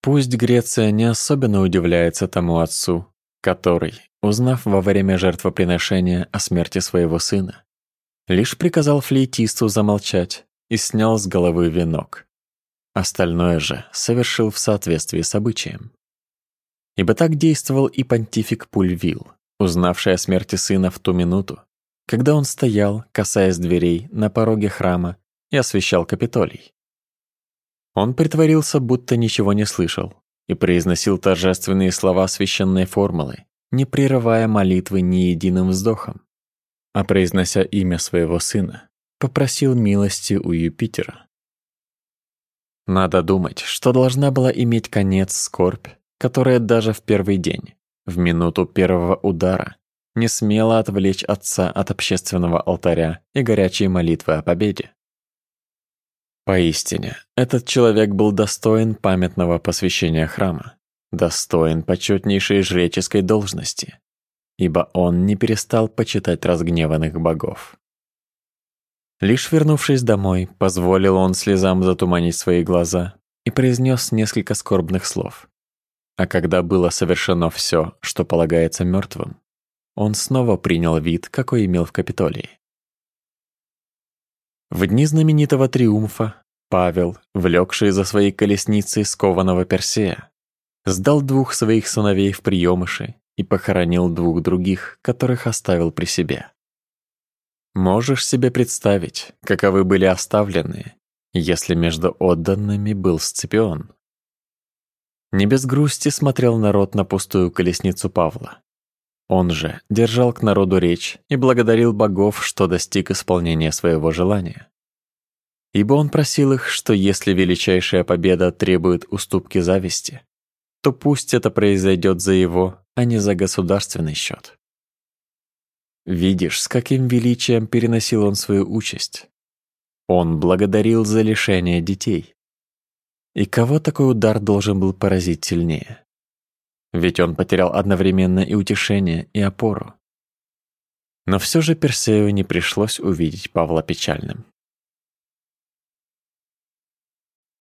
Пусть Греция не особенно удивляется тому отцу, который, узнав во время жертвоприношения о смерти своего сына, лишь приказал флейтисту замолчать и снял с головы венок. Остальное же совершил в соответствии с обычаем. Ибо так действовал и понтифик Пульвил, узнавший о смерти сына в ту минуту, когда он стоял, касаясь дверей, на пороге храма и освещал Капитолий. Он притворился, будто ничего не слышал, и произносил торжественные слова священной формулы, не прерывая молитвы ни единым вздохом. А произнося имя своего сына, попросил милости у Юпитера. Надо думать, что должна была иметь конец скорбь, которая даже в первый день, в минуту первого удара, не смела отвлечь отца от общественного алтаря и горячей молитвы о победе. Поистине, этот человек был достоин памятного посвящения храма, достоин почетнейшей жреческой должности, ибо он не перестал почитать разгневанных богов. Лишь вернувшись домой, позволил он слезам затуманить свои глаза и произнес несколько скорбных слов. А когда было совершено все, что полагается мертвым, он снова принял вид, какой имел в Капитолии. В дни знаменитого триумфа Павел, влекший за своей колесницей скованного Персея, сдал двух своих сыновей в приемыши и похоронил двух других, которых оставил при себе. Можешь себе представить, каковы были оставленные, если между отданными был Сципион. Не без грусти смотрел народ на пустую колесницу Павла. Он же держал к народу речь и благодарил богов, что достиг исполнения своего желания. Ибо он просил их, что если величайшая победа требует уступки зависти, то пусть это произойдет за его, а не за государственный счет. Видишь, с каким величием переносил он свою участь. Он благодарил за лишение детей. И кого такой удар должен был поразить сильнее? Ведь он потерял одновременно и утешение, и опору. Но все же Персею не пришлось увидеть Павла печальным.